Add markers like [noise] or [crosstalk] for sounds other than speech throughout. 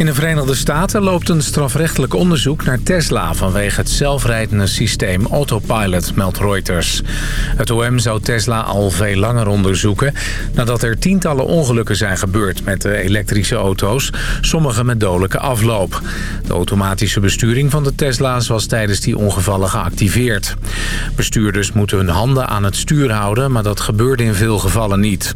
In de Verenigde Staten loopt een strafrechtelijk onderzoek naar Tesla... vanwege het zelfrijdende systeem Autopilot, meldt Reuters. Het OM zou Tesla al veel langer onderzoeken... nadat er tientallen ongelukken zijn gebeurd met de elektrische auto's... sommige met dodelijke afloop. De automatische besturing van de Tesla's was tijdens die ongevallen geactiveerd. Bestuurders moeten hun handen aan het stuur houden... maar dat gebeurde in veel gevallen niet.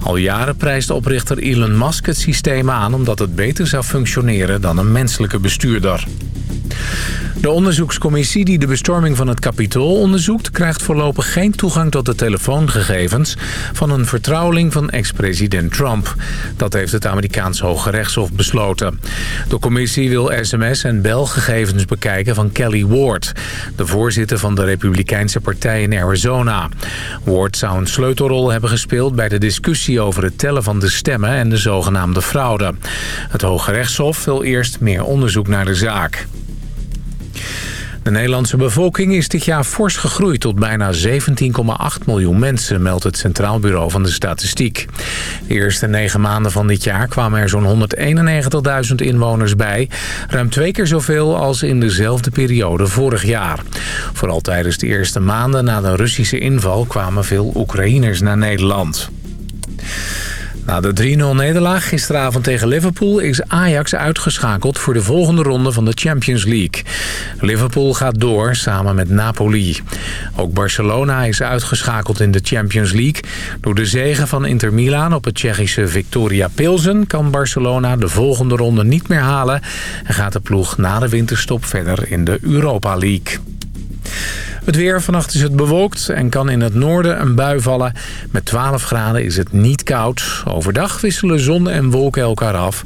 Al jaren prijst oprichter Elon Musk het systeem aan... omdat het beter zou functioneren dan een menselijke bestuurder. De onderzoekscommissie die de bestorming van het Capitool onderzoekt... krijgt voorlopig geen toegang tot de telefoongegevens... van een vertrouweling van ex-president Trump. Dat heeft het Amerikaans Hoge Rechtshof besloten. De commissie wil sms- en belgegevens bekijken van Kelly Ward... de voorzitter van de Republikeinse Partij in Arizona. Ward zou een sleutelrol hebben gespeeld... bij de discussie over het tellen van de stemmen en de zogenaamde fraude. Het Hoge wil eerst meer onderzoek naar de zaak. De Nederlandse bevolking is dit jaar fors gegroeid tot bijna 17,8 miljoen mensen, meldt het Centraal Bureau van de Statistiek. De eerste negen maanden van dit jaar kwamen er zo'n 191.000 inwoners bij. Ruim twee keer zoveel als in dezelfde periode vorig jaar. Vooral tijdens de eerste maanden na de Russische inval kwamen veel Oekraïners naar Nederland. Na de 3-0-nederlaag gisteravond tegen Liverpool is Ajax uitgeschakeld voor de volgende ronde van de Champions League. Liverpool gaat door samen met Napoli. Ook Barcelona is uitgeschakeld in de Champions League. Door de zegen van Inter Milan op het Tsjechische Victoria Pilsen kan Barcelona de volgende ronde niet meer halen en gaat de ploeg na de winterstop verder in de Europa League. Het weer, vannacht is het bewolkt en kan in het noorden een bui vallen. Met 12 graden is het niet koud. Overdag wisselen zon en wolken elkaar af.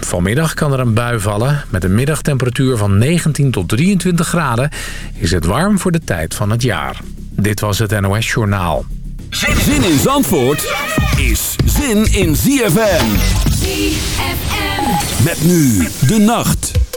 Vanmiddag kan er een bui vallen. Met een middagtemperatuur van 19 tot 23 graden is het warm voor de tijd van het jaar. Dit was het NOS Journaal. Zin in Zandvoort is zin in ZFM. ZFM. Met nu de nacht.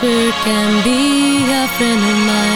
Can be a friend of mine.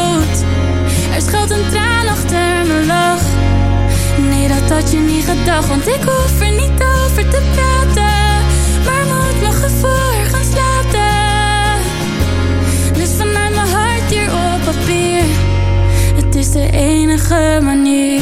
schuilt een traan achter mijn lach. Nee, dat had je niet gedacht Want ik hoef er niet over te praten. Maar moet mijn gevoel gaan slapen. Dus vanuit mijn hart hier op papier. Het is de enige manier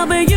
I'll be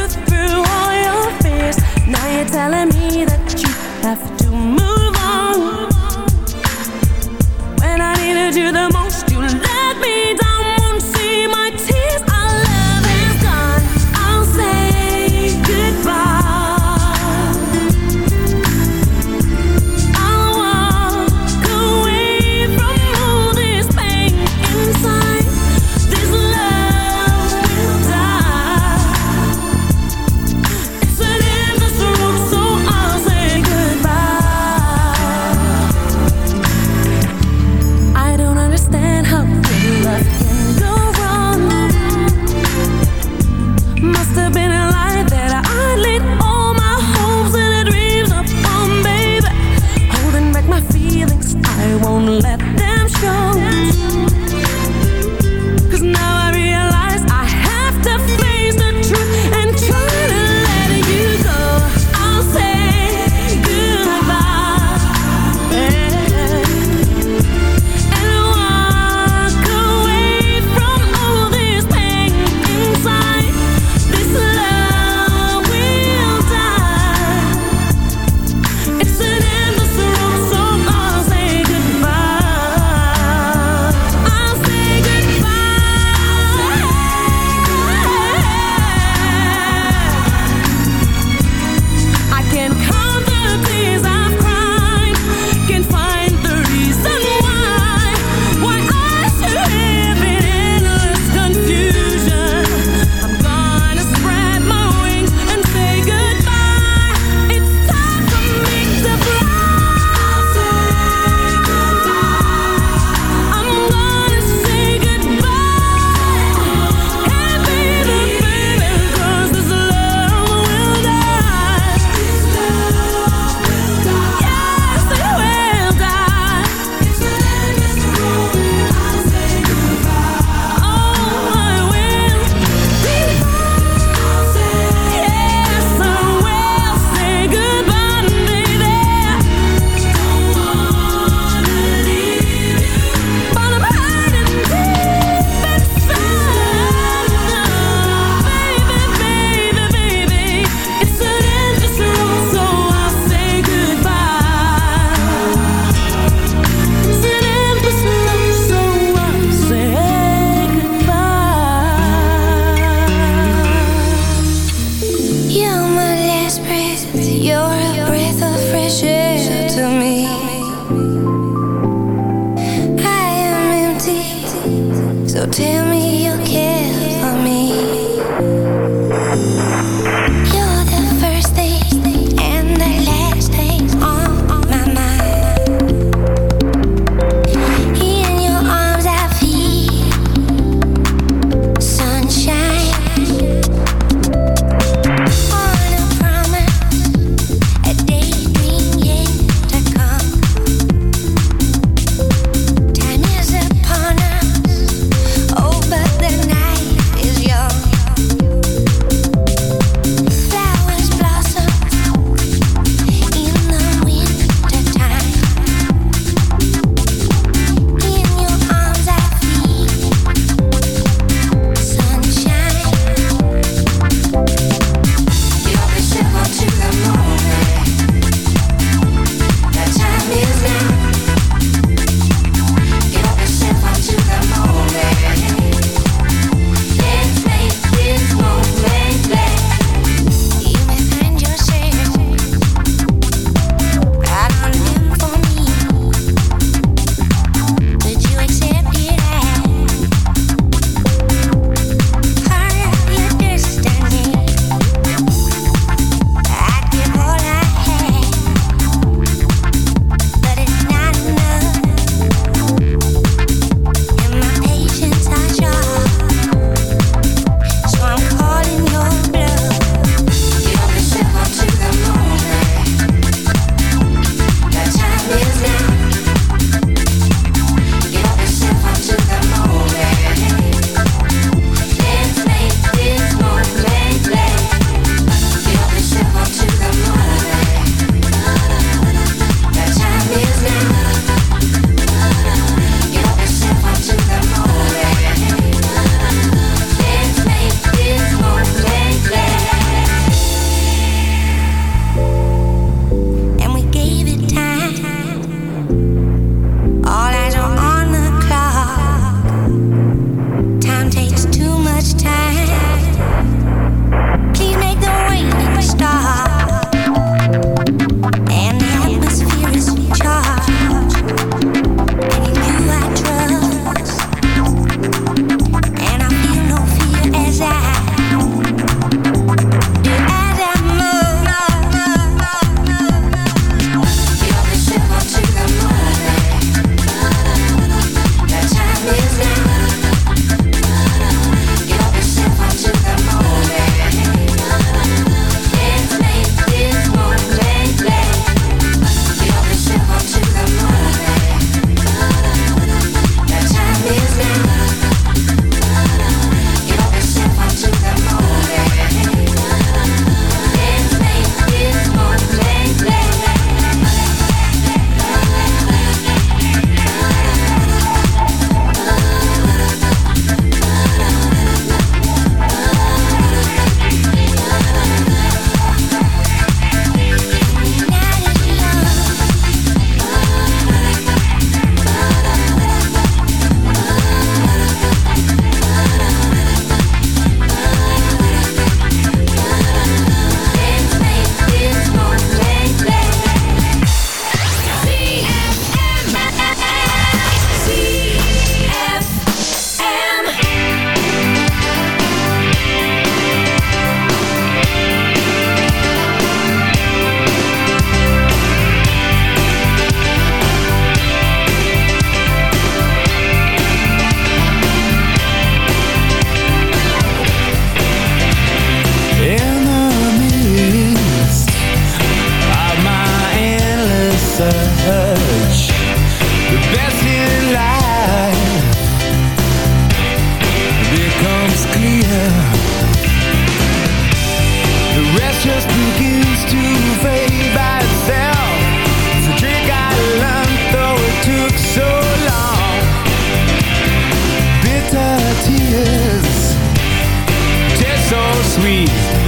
sweet.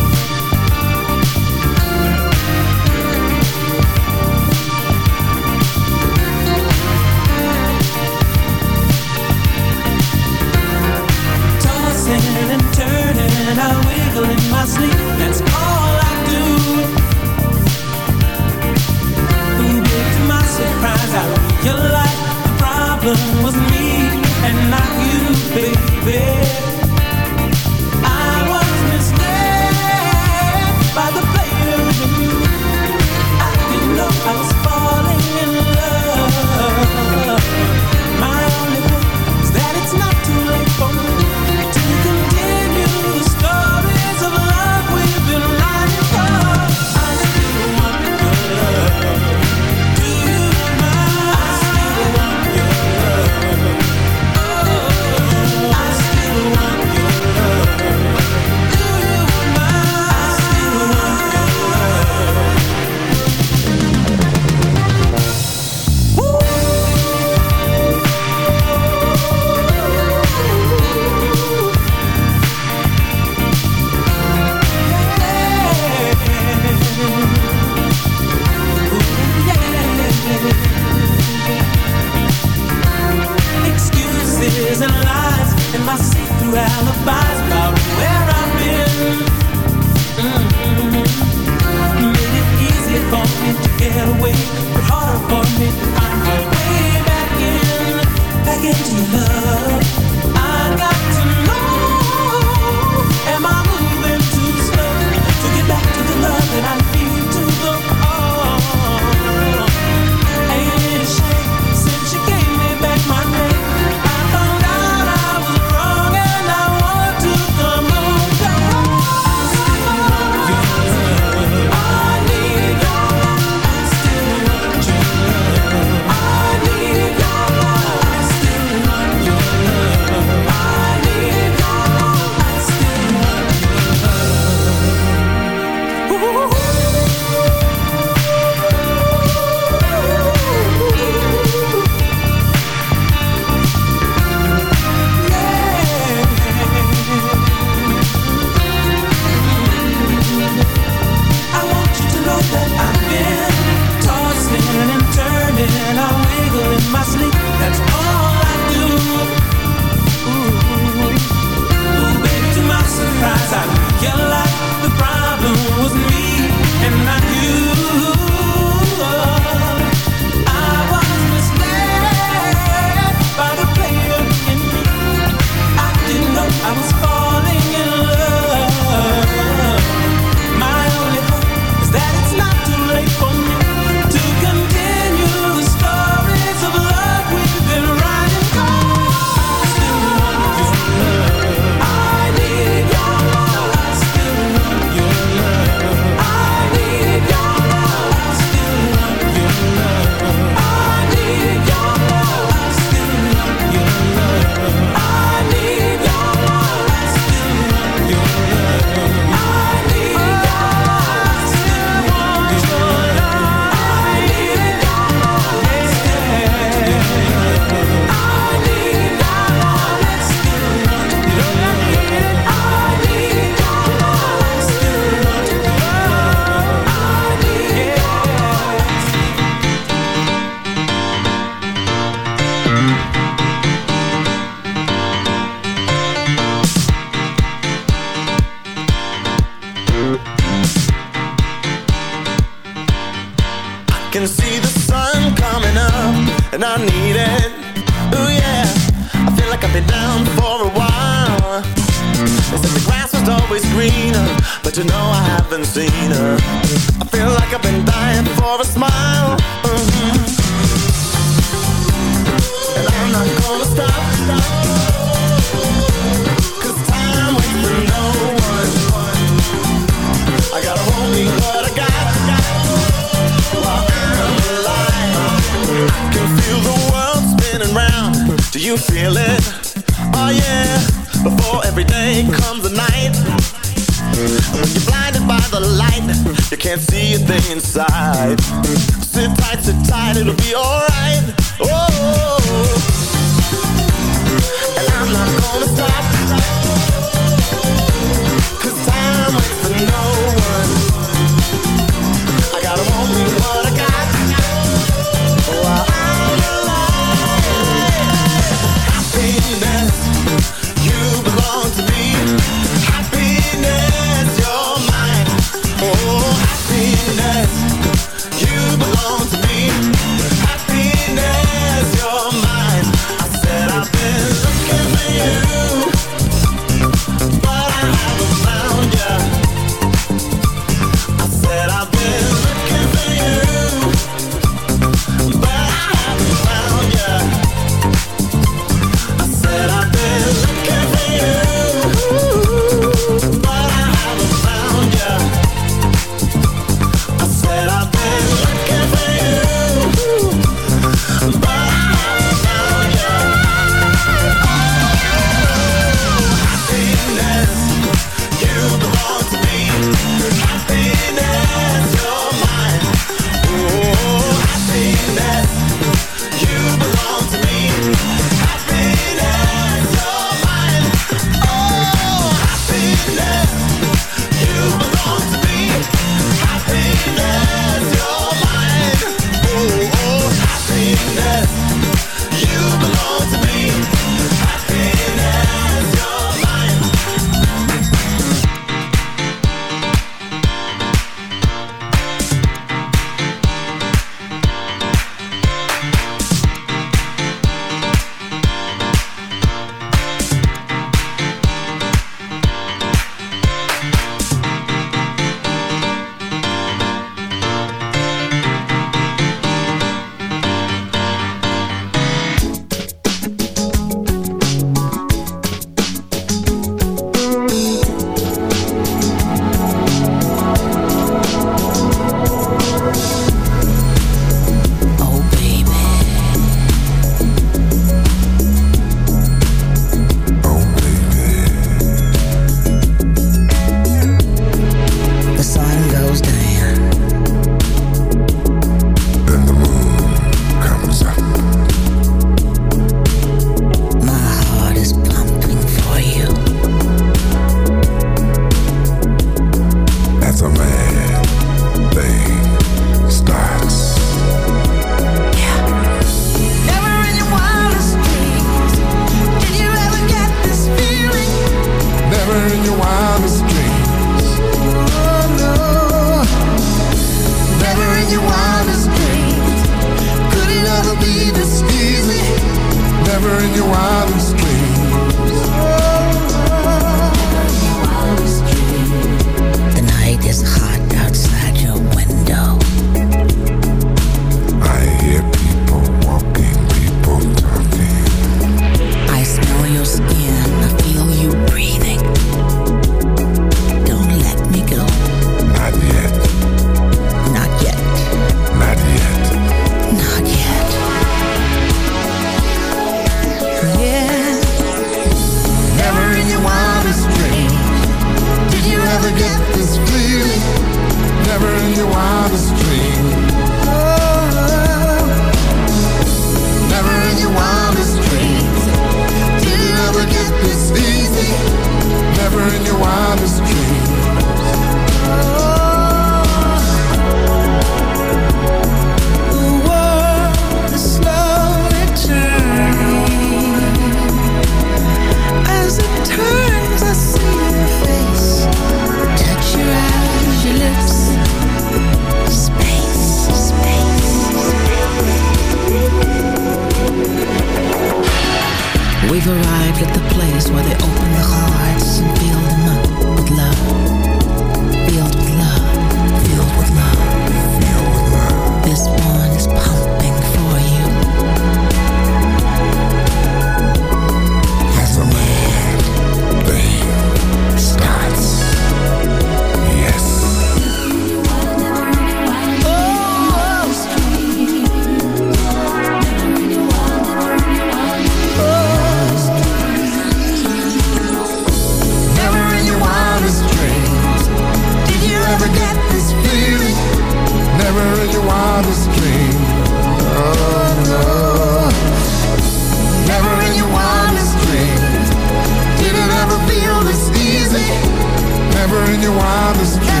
you understand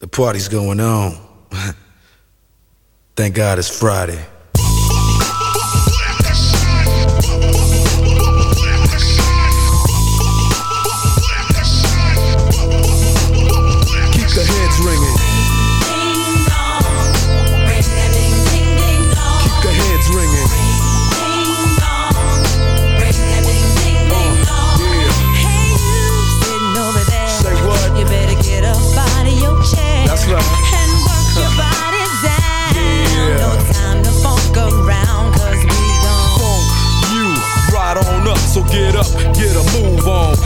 The party's going on. [laughs] Thank God it's Friday.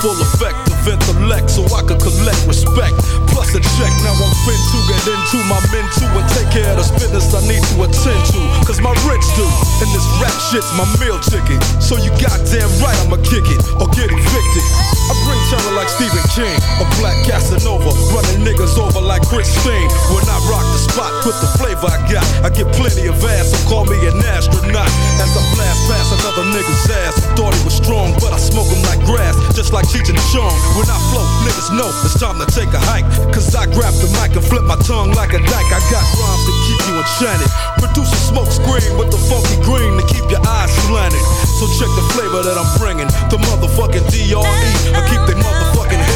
full effect of intellect, so I can collect respect. Plus a check, now I'm fin to get into my men too and take care of this business I need to attend to. Cause my rich do, and rap shit's my meal ticket. So you goddamn right I'ma kick it or get evicted. I bring terror like Stephen King, a black Casanova, running niggas over like Christine. When I rock the spot, put the flavor I got. I get plenty of ass, so call me an astronaut. As I blast past another nigga's ass, thought he was strong, but I smoke him like grass, just like Cheech and Chong. When I flow, niggas know it's time to take a hike. Cause I grab the mic and flip my tongue like a dyke. I got rhymes to keep you enchanted. Produce a smoke screen with the funky green keep your eyes slanted. So check the flavor that I'm bringing. The motherfucking DRE. I keep they motherfucking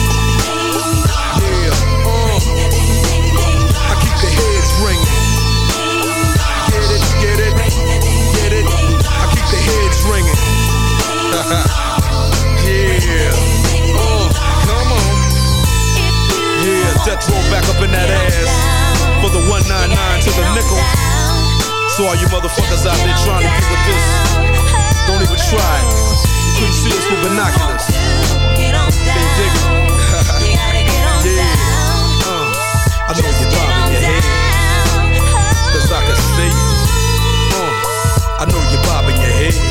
[laughs] yeah, uh, come on. Yeah, back up in that ass for the 199 to the nickel. So all you motherfuckers out there trying to with this, don't even try. Couldn't see us [laughs] yeah. I know you're bobbing your head. Cause I can see you. I know you're bobbing your head.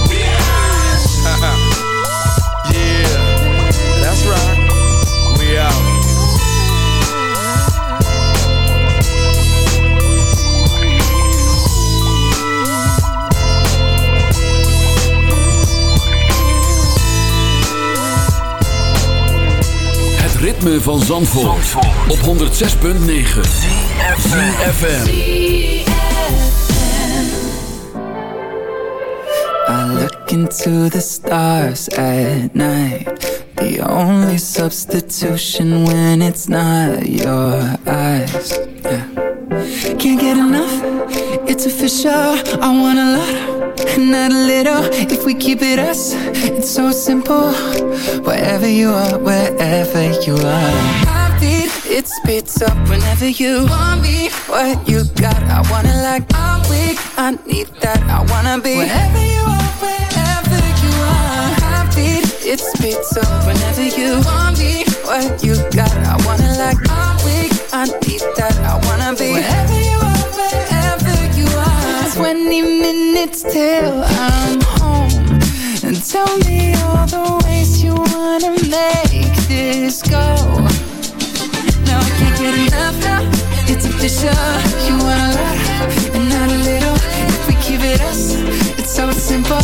Ritme van Zandvoort, op 106.9 CFFM I look into the stars at night. The only substitution when it's not your eyes. Yeah. Can't get enough, it's official. I want a lot, not a little. If we keep it us, it's so simple. Wherever you are, wherever you are. Heartbeat, it speeds up whenever you want me. What you got, I wanna like. I'm weak, I need that. I wanna be wherever you are, wherever you are. Heartbeat, it speeds up whenever you want me. What you got, I wanna like. I'm weak, I need that. I wanna be wherever you are. 20 minutes till I'm home. And tell me all the ways you wanna make this go. No, I can't get enough now It's official You want a lot and not a little If we keep it us, it's so simple.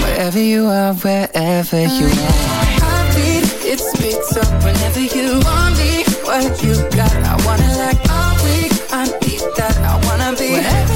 Wherever you are, wherever you are. Heartbeat, it speeds up whenever you want me. What you got, I wanna like all week I need that, I wanna be. Wherever